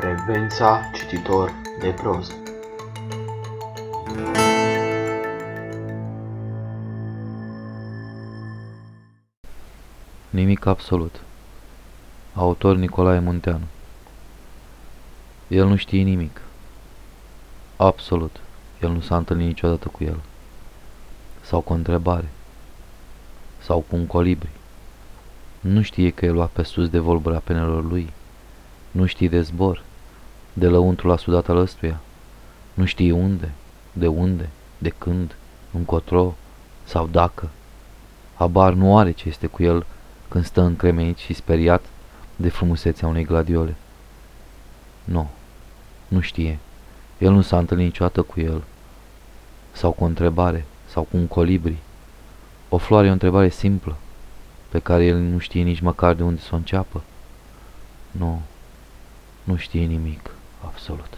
frecvența cititor de proză. Nimic absolut. Autor Nicolae Munteanu El nu știe nimic. Absolut. El nu s-a întâlnit niciodată cu el. Sau cu o întrebare. Sau cu un colibri. Nu știe că el lua pe sus de volbura penelor lui. Nu știe de zbor, de lăuntru la sudat al ăstuia. Nu știe unde, de unde, de când, încotro sau dacă. Habar nu are ce este cu el când stă încremenit și speriat de frumusețea unei gladiole. Nu, nu știe. El nu s-a întâlnit niciodată cu el. Sau cu o întrebare, sau cu un colibri. O floare e o întrebare simplă, pe care el nu știe nici măcar de unde să o înceapă. Nu, nu știe nimic, Abszolút.